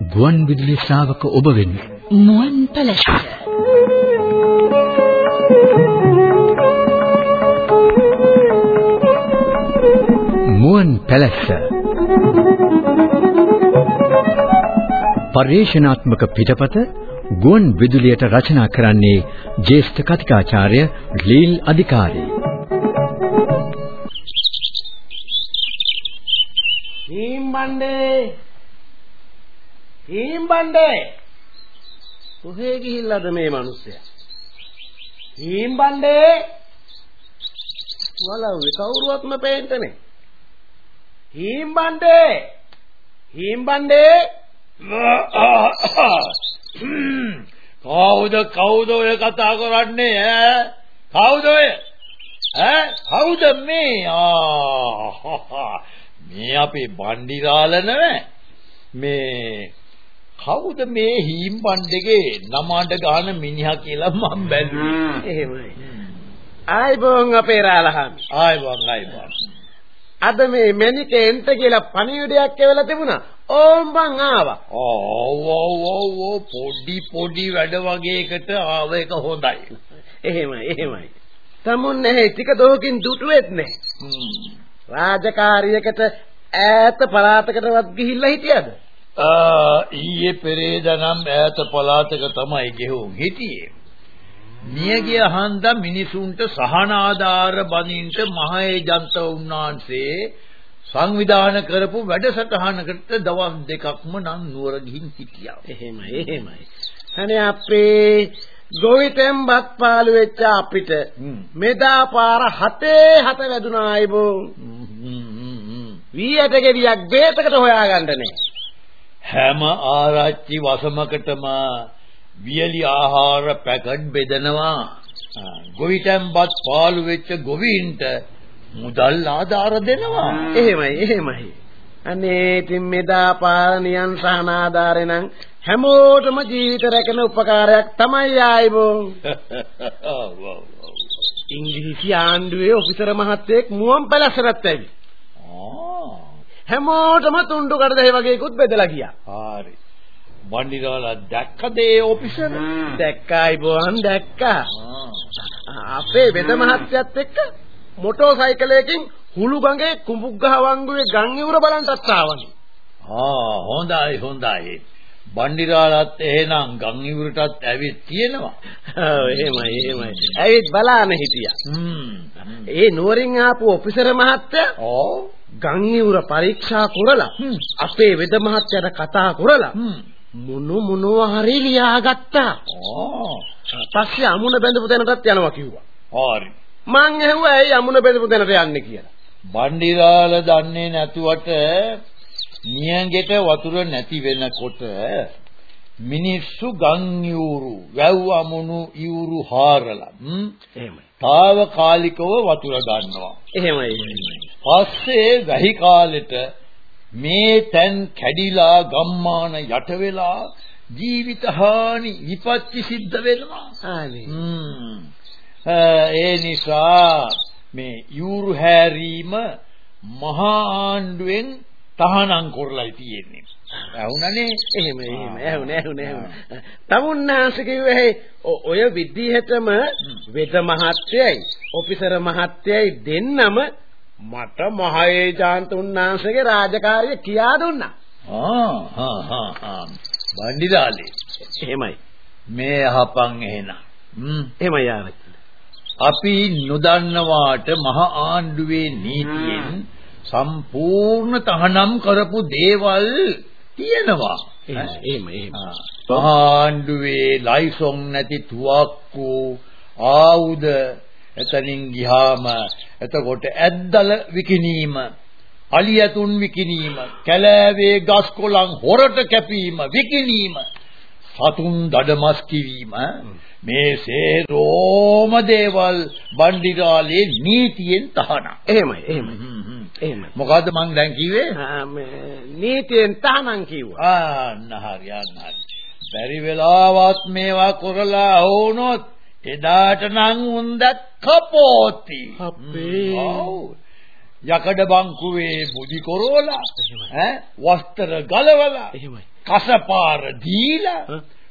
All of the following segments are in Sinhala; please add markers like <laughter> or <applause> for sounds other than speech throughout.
ගුවන් විදුලි ශ්‍රාවක ඔබ වෙන්න. මුවන් පැලැස්ස. මුවන් පැලැස්ස. පරිශනාත්මක පිටපත ගුවන් විදුලියට රචනා කරන්නේ ජ්‍යෙෂ්ඨ කතිකාචාර්ය ලීල් අධිකාරී හීම්බණ්ඩේ හීම්බණ්ඩේ කොහේ ගිහිල්ලාද මේ මිනිස්සයා? හීම්බණ්ඩේ වලව්වේ කවුරුවත්ම පේන්නේ හීම්බණ්ඩේ! හීම්බණ්ඩේ! කවුද කවුද ඔය කතා කරන්නේ ඈ? කවුද ඔය? ඈ? කවුද මේ? ආ මේ අපේ බණ්ඩිරාල නෙවෙයි මේ කවුද මේ හීම් බණ්ඩගේ නමාඩ ගාන මිනිහා කියලා මම බැලුවේ. එහෙමයි. ආයිබෝන් අපේ රාලහාමි. ආයිබෝන් ආයිබෝන් අද මේ මැනිකෙන්ට කියලා පණිවිඩයක් එවලා තිබුණා. ඕම් බං ආවා. ඔව් ඔව් ඔව් ඔව් පොඩි පොඩි වැඩ වගේකට ආව එක හොඳයි. එහෙමයි එහෙමයි. තමුන් නැහැ ටික දෝකින් දුටුවෙත් නැහැ. රාජකාරියකට ඈත පළාතකටවත් ගිහිල්ලා හිටියද? ඊයේ පෙරේදා නම් ඈත පළාතක තමයි ගෙහුම් හිටියේ. නියගිය හන්දා මිනිසුන්ට සහන ආධාර බඳින්ට මහේජන්ත උන්නාන්සේ සංවිධාන කරපු වැඩසටහනකට දවස් දෙකක්ම නම් නුවර ගිහින් හිටියා. එහෙමයි එහෙමයි. අනේ අපේ ගොවිතැන්පත් පාළු වෙච්ච අපිට මෙදා පාර හතේ හත වැදුනා අයබෝ වීයට ගෙඩියක් බේතකට හොයාගන්න නෑ හැම ආරච්චි වසමකටම වියලි ආහාර පැකට් බෙදනවා ගොවිතැන්පත් පාළු වෙච්ච ගොවීන්ට මුදල් ආධාර දෙනවා එහෙමයි එහෙමයි අනේ ඉතින් මෙදා පාලනියන් සහනාධාරේ නම් හැමෝටම ජීවිත රැකෙන උපකාරයක් තමයි ආයිබෝ. <laughs> ඉංග්‍රීසි ආණ්ඩුවේ ඔෆිසර් මහත්තයෙක් මුවන් පැලසරත් ඇවි. හැමෝටම තුන්ඩු කඩදේ වගේකුත් බෙදලා ගියා. හරි. බණ්ඩිරාලා දැක්කද ඒ ඔෆිසර්? දැක්කයි බෝහන් දැක්කා. අපේ වෙද මහත්තයත් එක්ක මොටෝ සයිකලයකින් හුළු ගඟේ කුඹුග්ගහ වංගුවේ ගම් ඉවුර බලන්නත් ආවනේ. ආ හොඳයි හොඳයි. බණ්ඩිරාලත් එහෙනම් ගම් ඉවුරටත් ඇවිත් තියෙනවා. ඔව් එහෙමයි එහෙමයි. ඇවිත් බලාන හිටියා. හ්ම්. ඒ නුවරින් ආපු ඔෆිසර් මහත්තයා ඔව් ගම් ඉවුර පරීක්ෂා කරලා අපේ වෙද මහත්තයාට කතා කරලා මොනු මොනවා හරි ලියාගත්තා. පස්සේ අමුණ බැඳපු තැනටත් යනවා කිව්වා. හරි. මං ඇහුවා ඇයි අමුණ බැඳපු තැනට යන්නේ කියලා. බණ්ඩිරාල දන්නේ නැතුවට නියඟෙට වතුර නැති වෙනකොට මිනිස්සු ගම් යූරු වැව් අමුණු යූරු හාරලා එහෙමයි. తాවකාලිකව වතුර ගන්නවා. එහෙමයි. පස්සේ වැහි කාලෙට මේ තැන් කැඩිලා ගම්මාන යට වෙලා ජීවිත හානි විපත්ති සිද්ධ වෙනවා. ආනේ. ඒ නිසා මේ යූරු හැරීම මහා ආණ්ඩුවෙන් තහනම් කරලා තියෙන්නේ. ඇහුණනේ එහෙම එහෙම ඇහුණ ඇහුණ ඇහුණ. තමුන්නාස කිව්වේ ඔය විදිහටම වෙද මහත්තයයි ඔෆිසර් මහත්තයයි දෙන්නම මට මහේජාන්ත උන්නාන්සේගේ රාජකාරිය කියා දුන්නා. ආ හා හා හා බණ්ඩිරාලේ එහෙමයි. මේ අහපන් එහෙනම්. හ්ම් එහෙමයි ආවේ. අපි නොදන්නවාට මහ ආණ්ඩුවේ නීතියෙන් සම්පූර්ණ තහනම් කරපු දේවල් තියෙනවා. එහෙම එහෙම. ආණ්ඩුවේ ලයිසොන් නැති තුවක්කු ආයුධ එතනින් ගියාම එතකොට ඇද්දල විකිනීම අලියතුන් විකිණීම, කැලෑවේ ගස් කොළන් හොරට කැපීම, විකිණීම, සතුන් දඩමස් කිවීම මේ සේරෝම දේවල් බණ්ඩිරාලේ නීතියෙන් තහනම්. එහෙමයි එහෙමයි. එහෙමයි. මොකද්ද මං දැන් කිව්වේ? මේ නීතියෙන් තහනම් කිව්වා. ආන්න හරි අන්න හරි. බැරි වෙලාවත් මේවා කරලා වුණොත් එදාට නම් උන්ද කපෝති. අපේ. යකඩ බංකුවේ මුදි කොරෝලා ඈ වස්ත්‍ර ගලවලා එහෙමයි. කසපාර දීලා?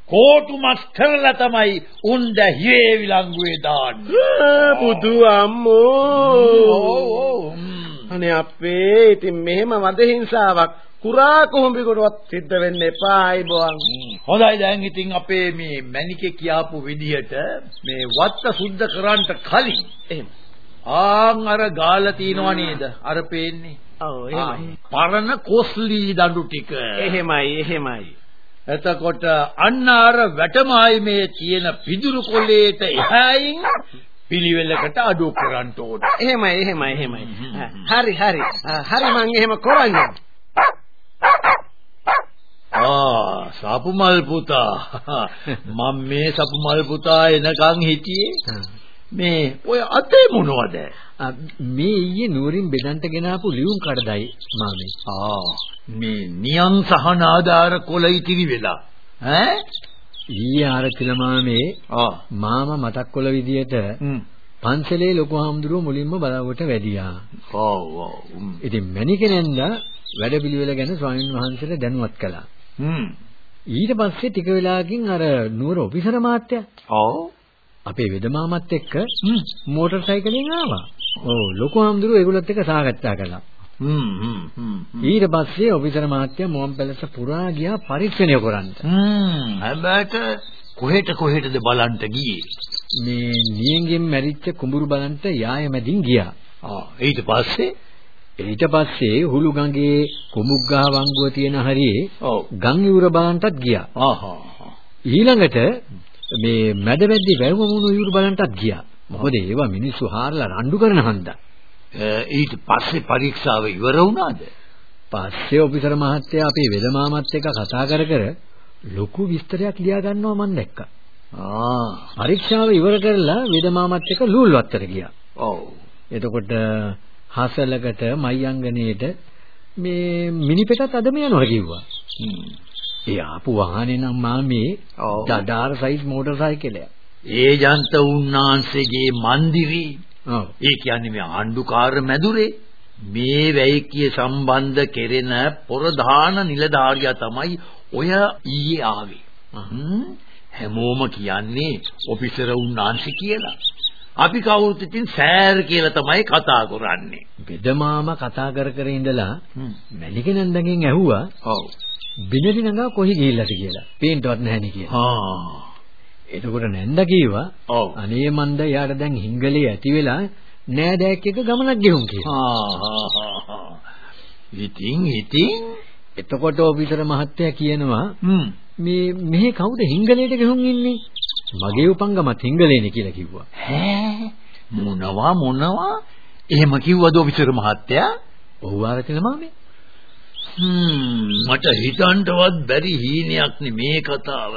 කෝටු මස් කරලා තමයි උන්ද හිවේ විලංගුවේ දාන්නේ. බුදු අම්මෝ. අනේ අපේ ඉතින් මෙහෙම වද හිංසාවක් කුරා කුඹිකොටවත් සිද්ධ වෙන්න එපා අයිබෝන්. හොඳයි දැන් ඉතින් අපේ මේ මැනිකේ කියාපු විදිහට මේ වත්ත සුද්ධ කරන්න කලින් එහෙම. ආන් අර ගාලා තියනවා නේද? අර පේන්නේ. ඔව් එහෙමයි. පරණ කොස්ලි දඬු ටික. එහෙමයි එහෙමයි. එතකොට අන්න අර වැටමායි මේ තියෙන පිදුරු කොල්ලේට එහායින් පිළිවෙලකට අඩු කරන්න ඕන. එහෙමයි එහෙමයි එහෙමයි. හරි හරි. හරි මං එහෙම කරන්නම්. ආ සපුමල් පුතා <laughs> මම මේ සපුමල් පුතා එනකන් හිටියේ මේ ඔය අතේ මොනවද මේ ඊයේ නුවරින් බෙදන්ට ගෙනාපු ලියුම් කඩදායි මාමේ. ආ මේ නියම් සහන ආධාර කොළ ඉතිරි වෙලා ඈ ඊයේ ආරච්චිල මාමේ ආ මාමා මතක් කළ විදියට පන්සලේ ලොකු හාමුදුරුවෝ මුලින්ම බලවට වැඩියා. ඔව් ඔව්. ඉතින් මණිකෙනෙන්ද වැඩපිළිවෙල ගැන ස්වාමීන් වහන්සේට දැනුවත් කළා. හ්ම් ඊට පස්සේ ටික වෙලාවකින් අර නුවර ඔෆිසර් මහත්තයා ඔව් අපේ වෙදමාමත් එක්ක මෝටර් සයිකලෙන් ආවා. ඔව් ලොකු හාමුදුරුවෝ ඒගොල්ලොත් එක්ක සාකච්ඡා කළා. හ්ම් හ්ම් හ්ම් ඊට පස්සේ ඔෆිසර් මහත්තයා මුවන් පැලස පුරා ගියා පරීක්ෂණය කරන්න. හ්ම් හැබැයිට කොහෙට කොහෙටද බලන්න ගියේ මේ නියෙන්ගෙන් මැරිච්ච කුඹුරු බලන්ට යාය මැදින් ගියා. ආ ඊට පස්සේ ඊට පස්සේ හුළු ගඟේ කුමුග්ගහ වංගුව තියෙන හරියේ ඔව් ගම් ඉවුර බලන්ටත් ගියා. ආහා ඊළඟට මේ මැදවැද්දි වැව්ව මුණු ඉවුර බලන්ටත් ගියා. මොකද ඒවා මිනිස්සු හාරලා රණ්ඩු කරන හන්දා. ඊට පස්සේ පරීක්ෂාව ඉවර වුණාද පස්සේ ඔෆිසර් මහත්තයා අපේ වෙදමාමත් එක්ක කතා කර කර ලොකු විස්තරයක් ලියා ගන්නවා මම දැක්කා. ආ පරීක්ෂාව ඉවර කරලා වෙදමාමත් එක්ක ලූල්වත්තට ගියා. ඔව් එතකොට හසලකට මයංගනේට මේ මිනිපෙටත් අදම යනවා කිව්වා. ඒ ආපු වාහනේ නම් මාමේ. දඩාර සයිස් මෝටර් සයිකලයක්. ඒ ජන්ත උන්නාන්සේගේ ඔව්. ඒ කියන්නේ මේ ආණ්ඩුකාර මැදුරේ මේ වැයිකිය සම්බන්ධ කෙරෙන පොරදාන නිලධාරියා තමයි ඔය ඊයේ ආවේ. හ්ම්. හැමෝම කියන්නේ ඔෆිසර් උන්නාන්සේ කියලා. අපි කවුරුත් ඉතින් සෑර් කියලා තමයි කතා කරන්නේ. වෙදමාම කතා කර කර ඉඳලා. මැලිකනන්දගෙන් ඇහුවා ඔව්. බිනරි නගා කොහි ගිහිල්ලාද කියලා. පේන්ටවත් නැහෙනි කියලා. ආ. එතකොට නැන්ද කිව්වා ඔව්. අනේ මන්ද යාට දැන් හිංගලේ ඇති වෙලා නෑදෑයෙක් එක ගමනක් ගෙහුම් කියලා. ඉතින් ඉතින් එතකොට ඔෆිසර් මහත්තයා කියනවා. මේ මෙහි කවුද හිංගලේට ගෙහුම් ඉන්නේ? මගේ උපංගමත් හිංගලේනේ කියලා කිව්වා. ඈ මොනවා මොනවා එහෙම කිව්වද ඔෆිසර් මහත්තයා ඔව් ආරතිල මාමේ. මට හිතන්නවත් බැරි හීනයක් නේ මේ කතාව.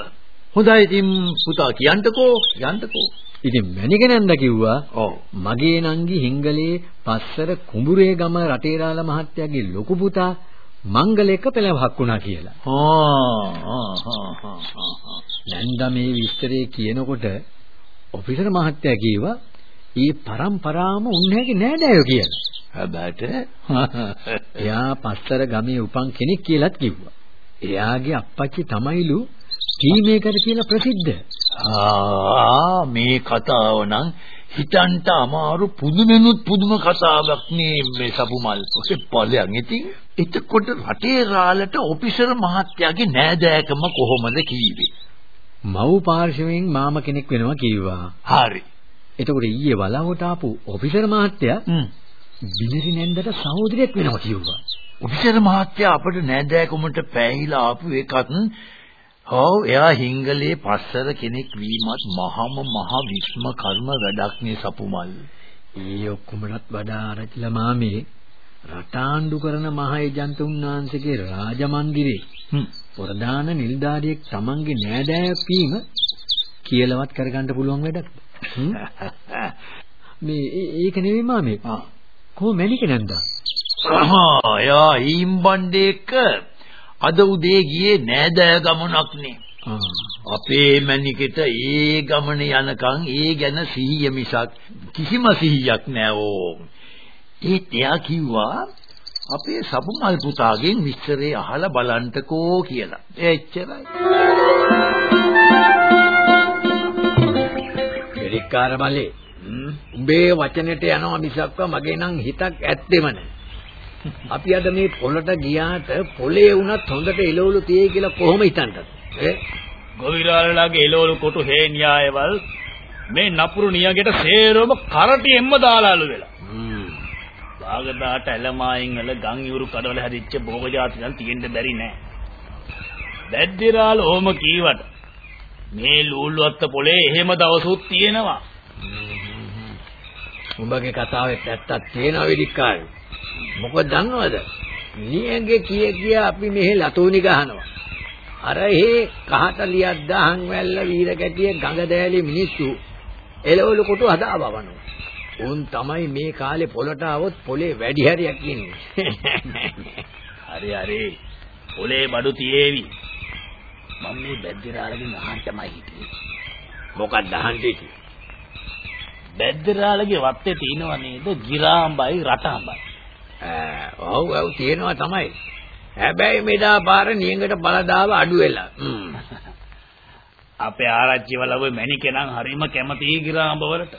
හොඳයි ඉතින් පුතා කියන්නකෝ යන්නකෝ ඉතින් මැනිකනන්ද කිව්වා ඔව්. මගේ නංගි හිංගලේ පස්සර කුඹුරේ ගම රටේරාල මහත්තයාගේ ලොකු පුතා මංගලයක පෙළවහක් වුණා කියලා. ආ නැන්දා මේ විස්තරේ කියනකොට ඔෆිසර් මහත්තයා කිව්වා "ඊ પરම්පරාවම උන්හැගේ නෑදෑයෝ" කියලා. හැබැයිට <laughs> එයා පස්සර ගමේ උපන් කෙනෙක් කියලාත් කිව්වා. එයාගේ අප්පච්චි තමයිලු ටීමේකර කියලා ප්‍රසිද්ධ. ආ මේ කතාව නම් හිතන්ට අමාරු පුදුමෙනුත් පුදුම කතාවක් නේ මේ සපුමල් ඔසේ ඵලයන් ඉතින් එතකොට රටේ රාලට ඔෆිසර් මහත්තයාගේ නෑදෑකම කොහොමද කීවේ මව් පාර්ශවයෙන් මාම කෙනෙක් වෙනවා කිව්වා. හරි එතකොට ඊයේ වලාවට ආපු ඔෆිසර් මහත්තයා බිලිරි නැන්දට සහෝදරයෙක් වෙනවා කිව්වා. ඔෆිසර් මහත්තයා අපිට නෑදෑකමට පෑහිලා ආපු එකත් ඔව් එයා හිංගලේ පස්සර කෙනෙක් වීමත් මහම මහ විස්ම කර්ම වැඩක් නේ සපුමල් ඒ ඔක්කොමලත් වඩා ආරච්චිලා මාමේ රටාණ්ඩු කරන මහ ඒජන්ත උන්වහන්සේගේ රාජමන්දිරේ ප්‍රධාන නිලධාරියෙක් Tamange නෑදෑයෙක් වීම කියලාවත් කරගන්න පුළුවන් වැඩක්ද? මේ ඒක නෙවෙයි මාමේ. කොහොම මැනික නැන්දා? ආහා යා ඊම්බණ්ඩේක අද උදේ ගියේ නෑදෑ ගමනක් නේ. අපේ මැනිකට ඒ ගමන යනකම් ඒ ගැන සිහිය මිසක් කිසිම සිහියක් නෑ ඕ. ඒත් එයා කිව්වා අපේ සබුමල් පුතාගෙන් විස්තරේ අහලා බලන්ටකෝ කියලා. එච්චරයි. පෙරිකාර මල්ලේ උඹේ වචනෙට යනවා මිසක්ව මගේ නම් හිතක් ඇත්තෙම නැහැ. අපි අද මේ පොළට ගියාට පොලේ වුණත් හොඳට එළවලු තියෙයි කියලා කොහොම හිතන්නද? ඈ ගොවිරාළලාගේ එළවලු කොටු හේනියායවල් මේ නපුරු නියගෙට සේරම කරටියෙන්ම දාලාලු වෙලා. බාගදාට ඇලමායින් වල ගම් යුරු කඩවල හැදිච්ච භෝග જાතියන් තියෙන්න බැරි නෑ. බැද්දිරාල ඕම කීවට මේ ලූල්වත්ත පොලේ එහෙම දවසුත් තියෙනවා. උඹගේ කතාවේ ඇත්තක් තියෙනවා වෙලිකාරේ. මොකද දන්නවද? නියගේ කිය කිය අපි මෙහෙ ලතෝනි ගහනවා. අර හේ කහට ලියක් දහන් වැල්ල වීර කැටිය ගඟ දෑලි මිනිස්සු එළවලු කොටු හදා බවනවා. උන් තමයි මේ කාලේ පොලට આવොත් පොලේ වැඩි හරියක් ඉන්නේ. <laughs> හරි හරි. පොලේ බඩු තියේවි. මම මේ බැද්දිරාලගෙන් අහන්නමයි හිටියේ. මොකක්ද අහන්නේ? බැද්දිරාලගේ වත්තේ තියෙනව නේද ගිරාම්බයි රටාම්බයි. ඔව් ඔව් තියෙනවා තමයි. හැබැයි මෙදා පාර නියඟට බලදාව අඩු වෙලා. අපේ ආරච්චි වල ඔය මැණිකේ හරිම කැමති ගිරාම්බ වලට.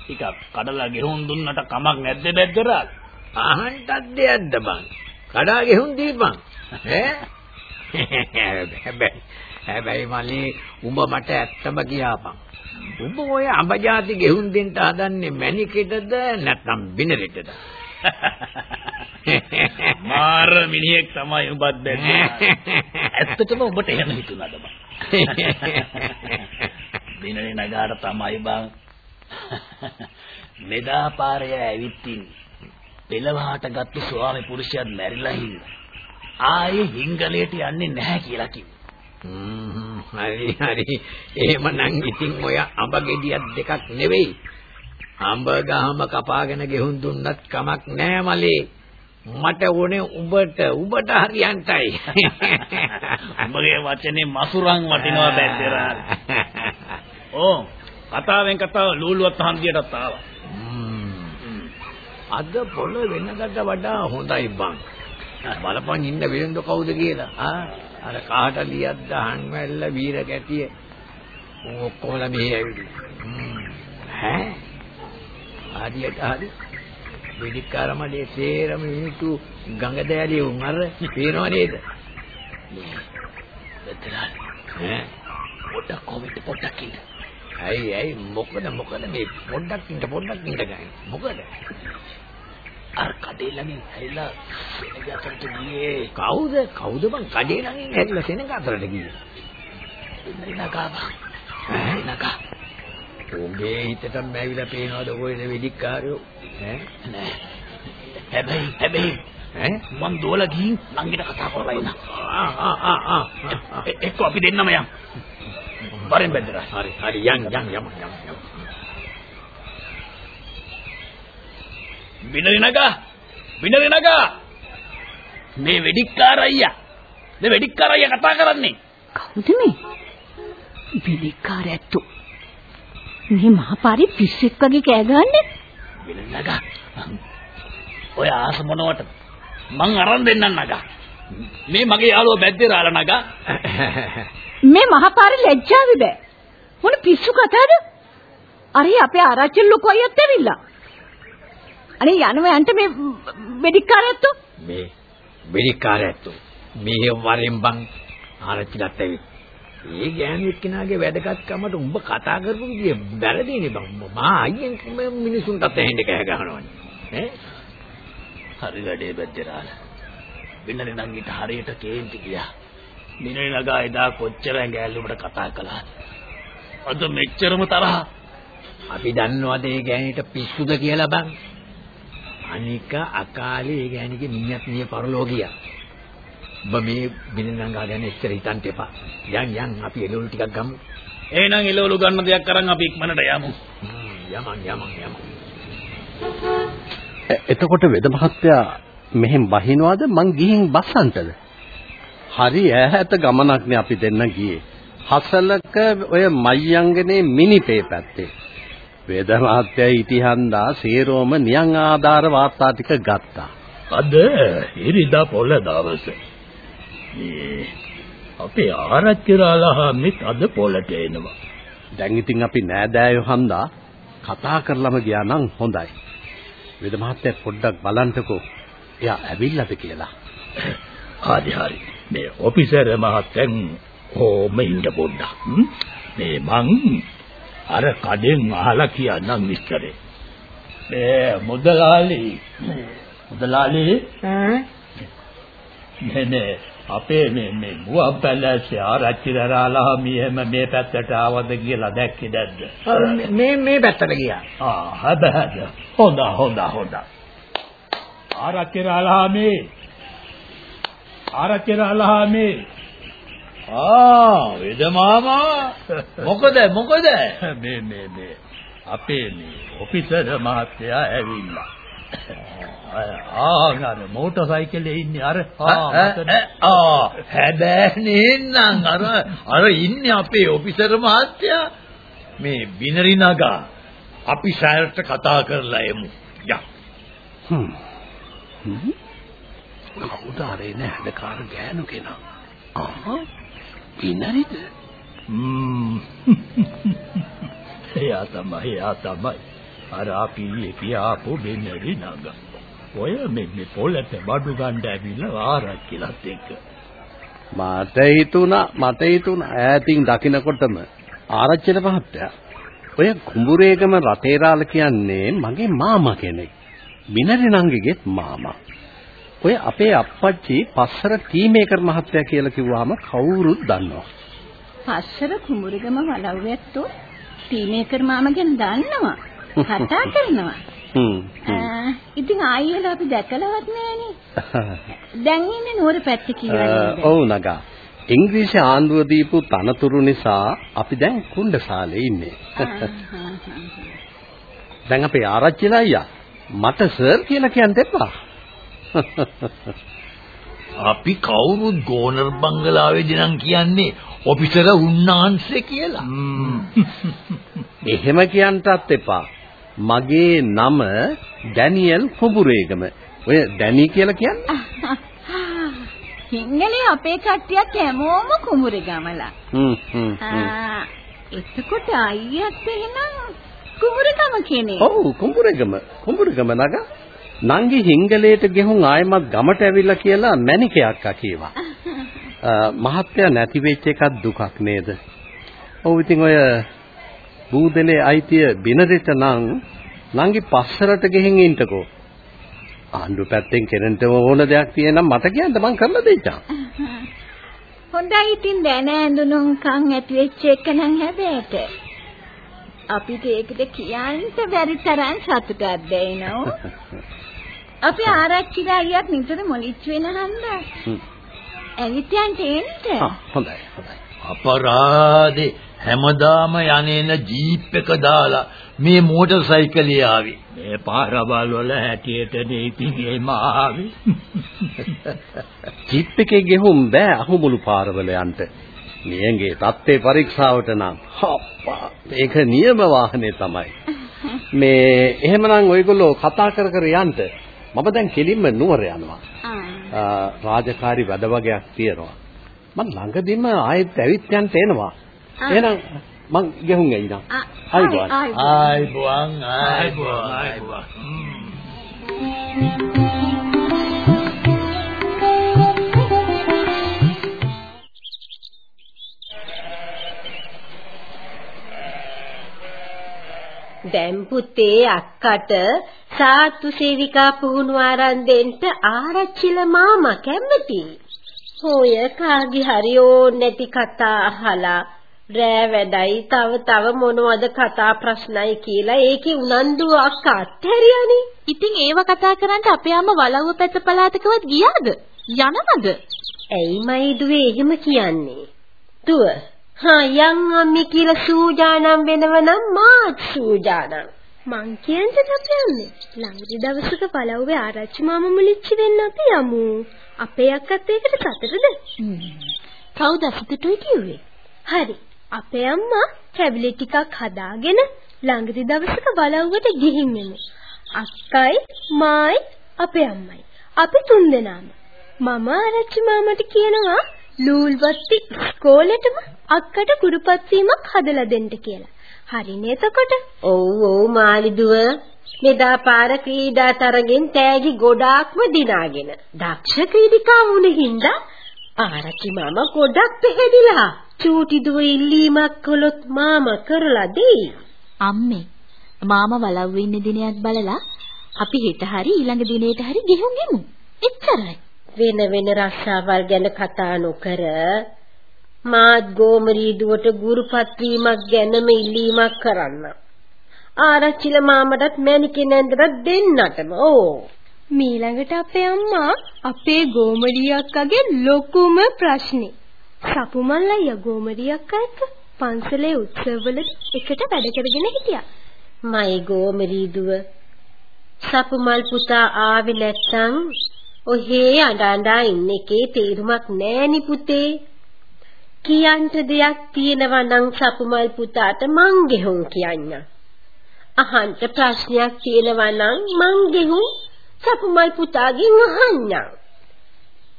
ටිකක් කඩලා ගෙහුම් දුන්නට කමක් නැද්ද බැද්දරාල? අහන්නත් දෙයක්ද බං? කඩා ගෙහුම් දීපන්. ඈ? <laughs> හැබැයි හැබැයි මලේ උඹ මට ඇත්තම කියාපන්. උඹ ඔය අඹ જાති ගෙහුම් දෙන්න හදන්නේ මැණිකෙටද නැත්නම් බිනරෙටද? මාර මිනිහෙක් තමයි උඹත් බැද්දේ. ඇත්තටම උඹට එහෙම හිතුණාද බං? බිනරේ නගාට තමයි බං. මෙදා පාරේ ඇවිත් ඉන්නේ. පෙළවහට ගත්ත ස්වාමි පුරුෂයාත් මැරිලා හින්දා. ආයේ හිංගලයට යන්නේ නැහැ කියලා කිව්වා. හරි හරි. එහෙමනම් ඉතින් ඔය අඹ ගෙඩියක් දෙකක් නෙවෙයි. අඹ ගහම කපාගෙන ගෙහුම් දුන්නත් කමක් නෑ මලේ. මට ඕනේ උඹට උඹට හරියන්ටයි. <laughs> උඹගේ වචනේ මසුරන් වටිනවා බැද්දරා. ඕ කතාවෙන් කතාව ලූලුවත් හන්දියටත් ආවා. අද පොළ වෙනකට වඩා හොඳයි බං බලපන් ඉන්න වෙලඳ කවුද කියලා. ආ අර කාට ලියක් දහන් වැල්ල වීර කැටිය. ඔක්කොම මෙහෙ ඇවිල්ලා. ඈ? ආදියට හරි. වෙදිකාර මඩේ සේරම මිනිතු ගඟ දෑලිය උන් අර පේනව නේද? බෙතරාල් ඈ? පොඩ්ඩක් කොමිට පොඩ්ඩක් ඉන්න. ඇයි ඇයි? මොකද මොකද මේ පොඩ්ඩක් ඉන්න පොඩ්ඩක් ඉන්න ගන්නේ? මොකද අර කඩේ ළඟින් හැරිලා සෙනග අතරට ගියේ කවුද? කවුද බං කඩේ ළඟින් හැරිලා සෙනග අතරට ගියේ? නගා නගා. උඹේ හිතටම ඇවිල්ලා පේනවද ඔය වෙදිකාරයෝ? ඈ? නෑ. හැබැයි හැබැයි ඈ? මං දෝලා ගිහින් නංගිට කතා කරලා එන්න. ආ ආ ආ ආ එක්ක අපි දෙන්නම යමු වරෙන් බෙදලා හරි හරි යන් යමු යමු යමු බිනරි නගා බිනරි නගා මේ වෙඩික්කාර අයියා මේ වෙඩික්කාර අයියා කතා කරන්නේ කවුද මේ? පිළිකාරැත්තු. මේ මහපාරේ පිස්සෙක් වගේ කෑ ගහන්නේ? බිනරි නගා ඔය ආස මොනවට මං අරන් දෙන්නම් නගා මේ මගේ යාළුවා බැද්දේරාලා නගා මේ මහපාරේ ලැජ්ජාවි බෑ. මොන පිස්සු කතාවද? අරේ අපේ ආරච්චි ලොකු අයියත් ඇවිල්ලා. අනේ යනවා යන්ට මේ වෙඩික්කාරයත්තු මේ වෙදිකාරයෝ මේ වරෙන් බං ආරච්චිලත් ඇවි ඒ ගෑනු එක්කෙනාගේ වැදගත්කමට උඹ කතා කරපු විදිය වැරදිනේ බං. මා අයියෙන් මිනිසුන්ට ඇහෙන්න කෑ ගහනවනේ. ඈ? හරි වැඩේ බැද්දේරාලා. බිනරි නංගිට හරියට කේන්ති ගියා. බිනරි නගා එදා කොච්චර ඇඟැල්ලුමට කතා කළාද? අද මෙච්චරම තරහ. අපි දන්නවද ඒ ගෑනිට පිස්සුද කියලා බං අනික අකාලේ ඒ ගෑණිගේ මිනිහත් මිය පරලෝකියා. ඔබ මේ බිනනංගා ගැන එච්චර හිතන්න එපා. යන් යන් අපි එළවලු ටිකක් ගමු. එහෙනම් එළවලු ගන්න දෙයක් අරන් අපි ඉක්මනට යමු. යමන් යමන් යමන්. එතකොට වෙද මහත්තයා මෙහෙන් බහිනවාද මං ගිහින් බස්සන්ටද? හරි ඈත ගමනක්නේ අපි දෙන්න ගියේ. හසලක ඔය මයංගනේ මිනිපේ පැත්තේ. වේද මහත්තයා ඉතිහන්දා සේරෝම නියං ආධාර වාර්තා ටික ගත්තා. අද ඉරිදා පොළ දවසේ. මේ අපේ ආරච්චිලාලා මිත් අද පොළට එනවා. දැන් ඉතින් අපි නෑදෑයෝ හන්දා කතා කරලම ගියා නම් හොඳයි. වේද මහත්තයා පොඩ්ඩක් බලන්නකෝ. එයා ඇවිල්ලාද කියලා. හරි හරි. මේ ඔෆිසර් මහත්තයන් ඕම ඉන්න පොඩ්ඩක්. මේ මං අර කඩෙන් අහලා කියන්නම් විස්තරේ. මේ මුදලාලි මුදලාලි නේ නේ අපේ මේ මේ මුවන් පැලැස්සේ ආරච්චි දරාලා මෙහෙම මේ පැත්තට ආවද කියලා දැක්කේ නැද්ද? මේ මේ පැත්තට ගියා. ආ හැබැයි හොඳ හොඳ හොඳ. ආරච්චි දරාලා මේ ආරච්චි දරාලා මේ ආ වේද මාමා? මොකද මොකද? <laughs> මේ මේ මේ. අපේ මේ ඔෆිසර් මහත්තයා ඇවිල්ලා. ආ අර මෝටර් සයිකලේ ඉන්නේ. අර ආ හැබැයි නේනම් අර අර ඉන්නේ අපේ ඔෆිසර් මහත්තයා. මේ බිනරි නගා. අපි ෂයර්ට කතා කරලා එමු. යා. හ්ම්. කවුද අර එන හැඩකාර ගෑනු කෙනා? ආ බිනරිද හ්ම්. එයා තමයි එයා තමයි. අර අපි කියාපු බිනරි නගා. ඔය මේ පොළට බඩු ගන්න ඇවිල්ලා ආරච්චිලත් එක්ක. මට හිතුණා මට හිතුණා. ඈතින් දකින්නකොටම ආරච්චිල මහත්තයා ඔය කුඹුරේගම රතේරාල කියන්නේ මගේ මාමා කෙනෙක්. මිනරි නංගිගෙත් මාමා. ඔය අපේ අප්පච්චි පස්සර ටීමේකර් මහත්තයා කියලා කිව්වහම කවුරුත් දන්නවා. පස්සර කුඹුරගම වලව්වැත්තෝ ටීමේකර් මාමා ගැන දන්නවා. කතා කරනවා. හ්ම්. ඉතින් ආයෙලා අපි දැකලවත් නෑනේ. <laughs> දැන් ඉන්නේ නුවර පැත්තේ කියලා ඔව් නගා. ඉංග්‍රීසි ආණ්ඩුව දීපු තනතුරු නිසා අපි දැන් කුණ්ඩසාලේ ඉන්නේ. දැන් අපේ ආරච්චිලා අයියා මට සර් කියලා කියන්න එපා. අපි කවුරුත් ගෝනර් බංගලාවේදී නම් කියන්නේ ඔෆිසර් උන්නාන්සේ කියලා. එහෙම කියන්නටත් එපා. මගේ නම ඩැනියල් කුඹුරේගම. ඔය ඩැනි කියලා කියන්නේ? සිංහලේ අපේ කට්ටියක් හැමෝම කුඹුරේ ගමලා. හ්ම් හ්ම්. එතකොට අයියත් එහෙනම් කුඹුරගම කෙනෙක්. ඔව් කුඹුරේගම. කුඹුරේගම නගා. නංගි හිංගලේට ගෙහුන් ආයමත් ගමට ඇවිල්ලා කියලා මැනිකේ අක්කා කීවා. <laughs> මහත්තයා නැති වෙච්ච එකක් දුකක් නේද? ඔව් ඉතින් ඔය බූදලේ අයිතිය බිනරෙට නම් නංගි පස්සරට ගෙහින් ඉන්නකෝ. ආණ්ඩු පැත්තෙන් කෙරෙන්ට ඕන දෙයක් තියෙනම් මට කියන්න මං කරලා දෙන්නම්. <laughs> හොඳයි ඉතින් දැන ඇඳුනුම් කන් ඇති වෙච්ච එක නම් හැබෑට. අපිට ඒකට කියන්න බැරි තරම් සතුටක් දැනෙනවා. <laughs> අපි ආරච්චිලා අයියක් නිතර මොලිච් වෙන හන්දා. ඇවිත් යන්න එන්න. හොඳයි හොඳයි. අපරාදේ හැමදාම යන්නේන ජීප් එක දාලා මේ මෝටර් සයිකලේ ආවේ. මේ පාරවල් වල හැටියට නේ ඉතින් එහෙම ආවේ. ජීප් එකේ ගෙහුම් බෑ අහුමුළු පාරවල යන්න. නියංගේ තත්ත්වේ පරීක්ෂාවට නම් හප්පා ඒක නියම වාහනේ තමයි. <laughs> මේ එහෙමනම් ඔයගොල්ලෝ කතා කර කර යන්න. මම දැන් කෙලින්ම නුවර යනවා. රාජකාරි වැඩ වගේක් තියෙනවා. මම ළඟදිම ආයෙත් ඇවිත් යන්න එනවා. එහෙනම් මං ගෙහුම් ඇයිනම්. ආයිබෝන්. ආයිබෝන් ආයිබෝන් ආයිබෝන්. දැන් පුතේ අක්කට සාත්තු සේවිකා පුහුණු ආරන් දෙන්න ආරච්චිල මාමා කැමති. ඔය කාගේ හරි නැති කතා අහලා රෑ වැඩයි තව තව මොනවද කතා ප්‍රශ්නයි කියලා ඒකේ උනන්දුව අක්කා අත්හැරියානේ. ඉතින් ඒව කතා කරන්න අපේ අම්මා වලව්ව පැත්ත පළාතකවත් ගියාද? යනවද? ඇයි මයි දුවේ එහෙම කියන්නේ? දුව හා යන් අම්මි කියලා සූජානම් වෙනව නම් මාත් සූජානම්. මං කියන්ට අපයන්නේ ළඟදි දවසක පළව්වේ ආරච්චි මාමා මුලිච්චි වෙන්න අපි යමු. අපේ අක්කත් ඒකට සතුටුද? කවුද සතුටුයි කිව්වේ? හරි. අපේ අම්මා කැබලි ටිකක් හදාගෙන ළඟදි දවසක බලව්වට ගිහින් එමු. අක්කයි මායි අපේ අම්මයි. අපි තුන්දෙනාම. මම ආරච්චි මාමට කියනවා ලූල්වත්ති ඉස්කෝලේටම අක්කට කුරුපත් වීමක් හදලා දෙන්න කියලා. හරිනේ එතකොට? ඔව් ඔව් මාලිදුව මෙදා පාර ක්‍රීඩා තරගෙන් තෑගි ගොඩාක්ම දිනාගෙන දක්ෂ ක්‍රීඩිකා වුණ හින්දා ආරච්චි මාමා ගොඩක් පැහැදිලා චූටි දුව ඉල්ලීමක් කළොත් මාමා කරලා දෙයි. අම්මේ මාමා වලව්වේ ඉන්න දිනයක් බලලා අපි හෙට හරි ඊළඟ දිනේට හරි ගෙහුම් එමු. එච්චරයි. වෙන වෙන රස්සාවල් ගැන කතා නොකර මාත් ගෝමරී දුවට ගුරුපත් වීමක් ගැනම ඉල්ලීමක් කරන්න. ආරච්චිල මාමටත් මැනිකේ නැන්දට දෙන්නටම ඕ. මීළඟට අපේ අම්මා අපේ ගෝමරී අක්කගේ ලොකුම ප්‍රශ්නේ. සපුමල් අයියා ගෝමරී අක්කා එක්ක පන්සලේ උත්සවවල එකට වැඩ කරගෙන හිටියා. මයි ගෝමරී දුව සපුමල් පුතා ආවේ නැත්තම් ඔහේ අඬා ඉන්න එකේ තේරුමක් නෑනි පුතේ. කියන්ට දෙයක් තියෙනවා නම් සපුමල් පුතාට මං ගෙහුම් කියන්න. අහන්න ප්‍රශ්නයක් තියෙනවා නම් මං ගෙහුම් සපුමල් පුතාගෙන් අහන්න.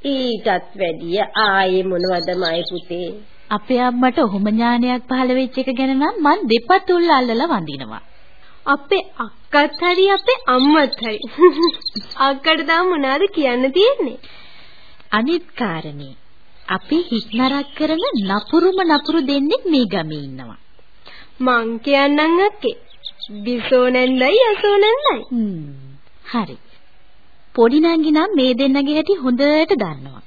ඊටත් වැඩිය ආයේ මොනවද මයි පුතේ? අපේ අම්මට ඔහොම ඥානයක් පහළ වෙච්ච එක ගැන නම් මං දෙපතුල් අල්ලලා වඳිනවා. අපේ අක්කත් හරි අපේ අම්මත් හරි. <laughs> අක්කට තාම මොනවද කියන්න තියෙන්නේ? අනිත් කාරණේ අපි හිත නරක කරන නපුරුම නපුරු දෙන්නෙක් මේ ගමේ ඉන්නවා. මං කියන්නම් අක්කේ. බිසෝ නැන්දයි අසෝ නැන්දයි. හරි. පොඩි නංගි නම් මේ දෙන්නගේ හැටි හොඳට දන්නවා.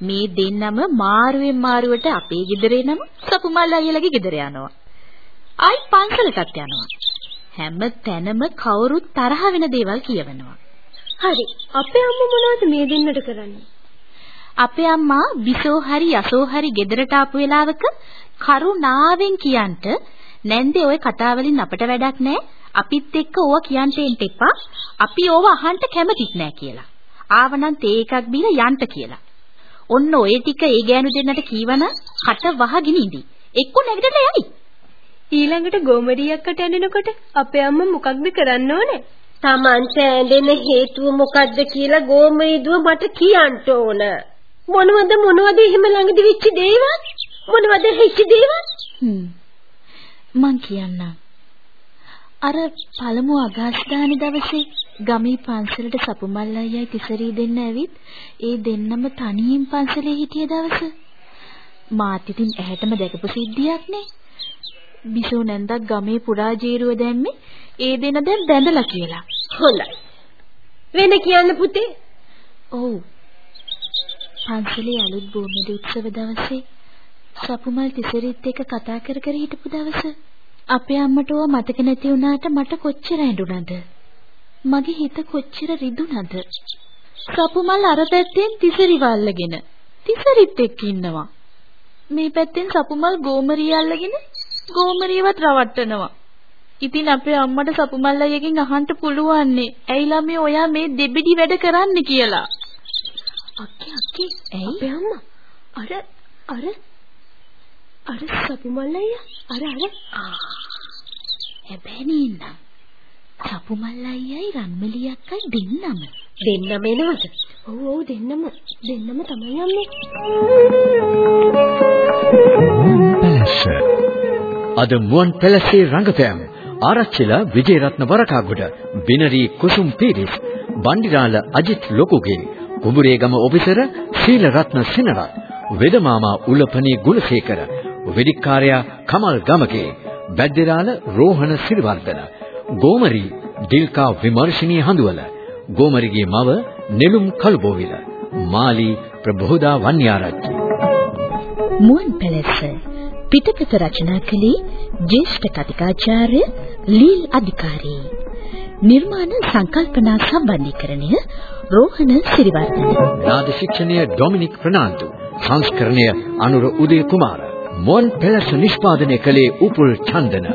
මේ දෙන්නම මාරුවෙන් මාරුවට අපේ ගෙදර එනම සපුමල් අයියලගේ ගෙදර යනවා. ආයි පන්සලටත් යනවා. හැම තැනම කවුරුත් තරහ වෙන දේවල් කියවනවා. හරි. අපේ අම්මා මොනවද මේ දෙන්නට කරන්නේ? අපේ අම්මා බිසෝ හරි යසෝ හරි ගෙදරට ආපු වෙලාවක කරුණාවෙන් කියන්ට නැන්දේ ওই කතා වලින් අපට වැඩක් නැහැ. අපිත් එක්ක ඕවා කියන්න එන්න එපා. අපි ඕවා අහන්න කැමතිත් නැහැ කියලා. ආවනම් තේ එකක් බීලා යන්න කියලා. ඔන්න ඔය ටික ඒ ගෑනු දෙන්නට කීවන කට වහගෙන ඉඳි. එක්ක නැගිටලා යයි. ඊළඟට ගෝමරියක්කට ඇඬෙනකොට අපේ අම්මා මොකක්ද කරන්න ඕනේ? Tamante ඇඬෙන හේතුව මොකද්ද කියලා ගෝමරිදුව මට කියන්න ඕන. මොනවද මොනවද එහෙම ළඟදි වෙච්ච දේවල්? මොනවද හිච්ච දේවල්? මං කියන්නම්. අර පළමු අගස්දානි දවසේ ගමේ පන්සලට සපුමල් අයියයි තිසරී දෙන්න ඇවිත් ඒ දෙන්නම තනියෙන් පන්සලේ හිටිය දවස මාත් ඉතින් ඇහැටම දැකපු සිද්ධියක් නේ. බිසෝ නැන්දක් ගමේ පුරා ජීරුව දැම්මේ ඒ දෙන දැන් බැඳලා කියලා. හොඳයි. වෙන කියන්න පුතේ. ඔව්. පන්සලේ අලුත් භූමිද උත්සව දවසේ සපුමල් තිසරිත් එක්ක කතා කර කර හිටපු දවස අපේ අම්මට ඕවා මතක නැති වුණාට මට කොච්චර ඇඬුණද? මගේ හිත කොච්චර රිදුනද සපුමල් අර පැත්තෙන් තිසරි වල්ලගෙන තිසරිත් එක්ක ඉන්නවා. මේ පැත්තෙන් සපුමල් ගෝමරිය අල්ලගෙන ගෝමරියවත් රවට්ටනවා. ඉතින් අපේ අම්මට සපුමල් අයියගෙන් අහන්න පුළුවන්නේ ඇයි ළමේ ඔයා මේ දෙබිඩි වැඩ කරන්න කියලා? අක්කේ අක්කේ ඇයි? අපේ අම්මා. අර අර අර සපුමල් අයියා අර අර. හැබැයි නේනම් සපුමල් අයියයි රන්මලි අක්කයි දෙන්නම. දෙන්නම එනවද? ඔව් ඔව් දෙන්නම. දෙන්නම තමයි අම්මේ. පැලස අද මුවන් පැලසේ රංගපෑම්. ආරච්චිලා විජේරත්න වරකාගොඩ බිනරි කුසුම් පීරිස් බණ්ඩිරාල අජිත් ලොකුගේ කුඹුරේගම ඔෆිසර් සීලරත්න සෙනරත් වෙදමාමා උලපනේ ගුණසේකර වෙදිකාර්යා කමල් ගමගේ බැද්දේරාල රෝහණ සිරිවර්ධන ගෝමරි දිල්කා විමර්ශනී හඳුවල ගෝමරිගේ මව නෙළුම් කළුබෝවිල මාලි ප්‍රබෝධා වන්‍යාරච්චි මුවන් පැලස්ස පිටපත රචනා කළේ ජ්‍යෙෂ්ඨ කතිකාචාර්ය ලීල් අධිකාරී. නිර්මාණ සංකල්පනා සම්බන්ධීකරණය රෝහණ සිරිවර්ධන. නාද ශික්ෂණය ඩොමිනික් ප්‍රනාන්දු. සංස්කරණය අනුර උදය කුමාර. මොන් පෙළස නිෂ්පාදනය කළේ උපුල් චන්දන.